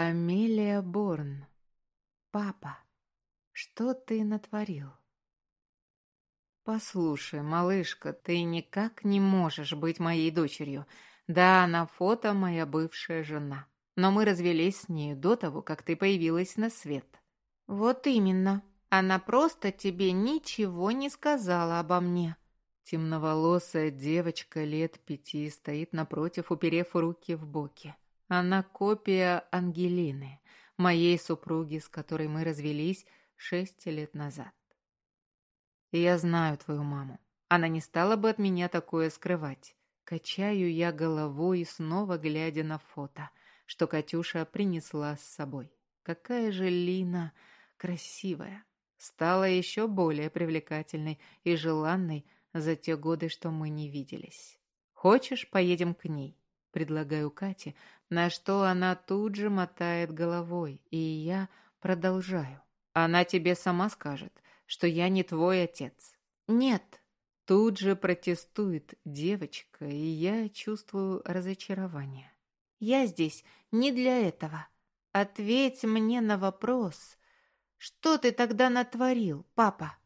Амелия Борн. Папа, что ты натворил? Послушай, малышка, ты никак не можешь быть моей дочерью. Да, на фото моя бывшая жена. Но мы развелись с ней до того, как ты появилась на свет. Вот именно. Она просто тебе ничего не сказала обо мне. Темноволосая девочка лет пяти стоит напротив, уперев руки в боки. Она копия Ангелины, моей супруги, с которой мы развелись шесть лет назад. Я знаю твою маму. Она не стала бы от меня такое скрывать. Качаю я головой, снова глядя на фото, что Катюша принесла с собой. Какая же Лина красивая. Стала еще более привлекательной и желанной, за те годы, что мы не виделись. Хочешь, поедем к ней? Предлагаю Кате, на что она тут же мотает головой, и я продолжаю. Она тебе сама скажет, что я не твой отец. Нет. Тут же протестует девочка, и я чувствую разочарование. Я здесь не для этого. Ответь мне на вопрос. Что ты тогда натворил, папа?